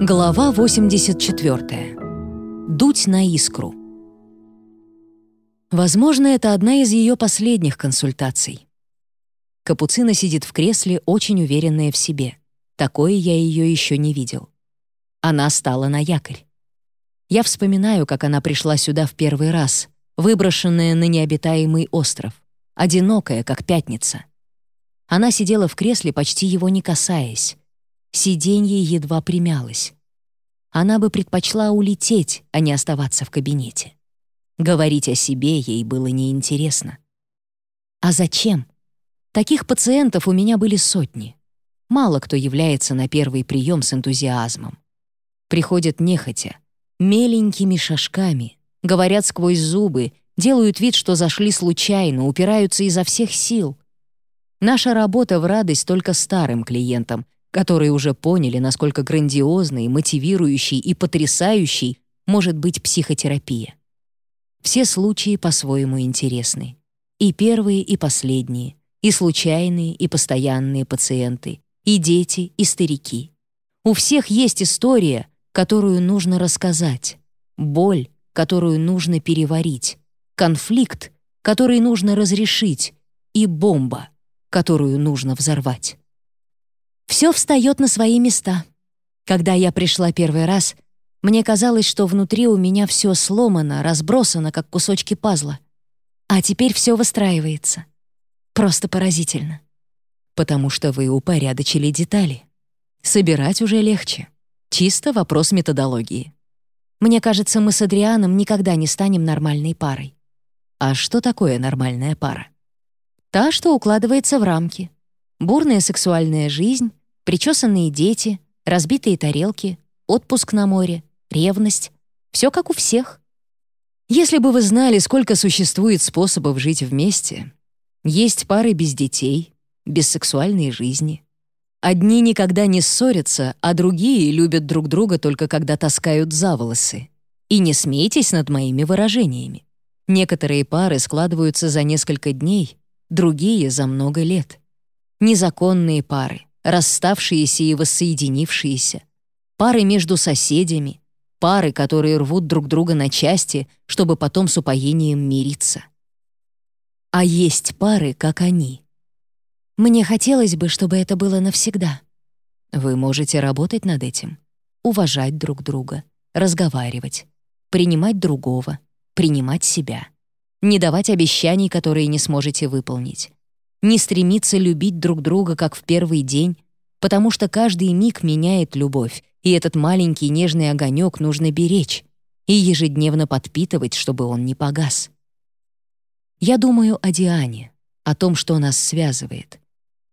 Глава 84. Дуть на искру. Возможно, это одна из ее последних консультаций. Капуцина сидит в кресле, очень уверенная в себе. Такое я ее еще не видел. Она стала на якорь. Я вспоминаю, как она пришла сюда в первый раз, выброшенная на необитаемый остров, одинокая, как пятница. Она сидела в кресле, почти его не касаясь. Сиденье едва примялось. Она бы предпочла улететь, а не оставаться в кабинете. Говорить о себе ей было неинтересно. А зачем? Таких пациентов у меня были сотни. Мало кто является на первый прием с энтузиазмом. Приходят нехотя, меленькими шажками, говорят сквозь зубы, делают вид, что зашли случайно, упираются изо всех сил. Наша работа в радость только старым клиентам, которые уже поняли, насколько грандиозной, мотивирующей и потрясающей может быть психотерапия. Все случаи по-своему интересны. И первые, и последние, и случайные, и постоянные пациенты, и дети, и старики. У всех есть история, которую нужно рассказать, боль, которую нужно переварить, конфликт, который нужно разрешить, и бомба, которую нужно взорвать. Все встает на свои места. Когда я пришла первый раз, мне казалось, что внутри у меня все сломано, разбросано, как кусочки пазла. А теперь все выстраивается. Просто поразительно. Потому что вы упорядочили детали. Собирать уже легче. Чисто вопрос методологии. Мне кажется, мы с Адрианом никогда не станем нормальной парой. А что такое нормальная пара? Та, что укладывается в рамки. Бурная сексуальная жизнь, причесанные дети, разбитые тарелки, отпуск на море, ревность. Все как у всех. Если бы вы знали, сколько существует способов жить вместе. Есть пары без детей, без сексуальной жизни. Одни никогда не ссорятся, а другие любят друг друга только когда таскают за волосы. И не смейтесь над моими выражениями. Некоторые пары складываются за несколько дней, другие — за много лет. Незаконные пары, расставшиеся и воссоединившиеся, пары между соседями, пары, которые рвут друг друга на части, чтобы потом с упоением мириться. А есть пары, как они. Мне хотелось бы, чтобы это было навсегда. Вы можете работать над этим, уважать друг друга, разговаривать, принимать другого, принимать себя, не давать обещаний, которые не сможете выполнить, не стремиться любить друг друга, как в первый день, потому что каждый миг меняет любовь, и этот маленький нежный огонек нужно беречь и ежедневно подпитывать, чтобы он не погас. Я думаю о Диане, о том, что нас связывает,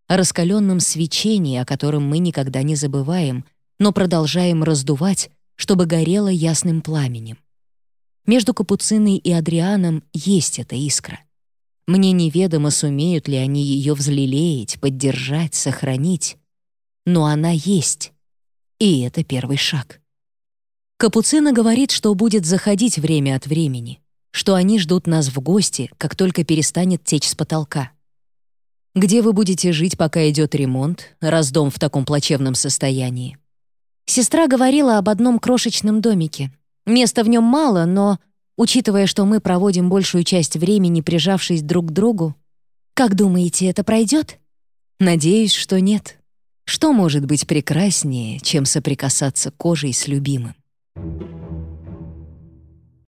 о раскаленном свечении, о котором мы никогда не забываем, но продолжаем раздувать, чтобы горело ясным пламенем. Между Капуциной и Адрианом есть эта искра — мне неведомо, сумеют ли они ее взлелеять, поддержать, сохранить. Но она есть. И это первый шаг. Капуцина говорит, что будет заходить время от времени, что они ждут нас в гости, как только перестанет течь с потолка. Где вы будете жить, пока идет ремонт, раз дом в таком плачевном состоянии? Сестра говорила об одном крошечном домике. Места в нем мало, но Учитывая, что мы проводим большую часть времени, прижавшись друг к другу, как думаете, это пройдет? Надеюсь, что нет. Что может быть прекраснее, чем соприкасаться кожей с любимым?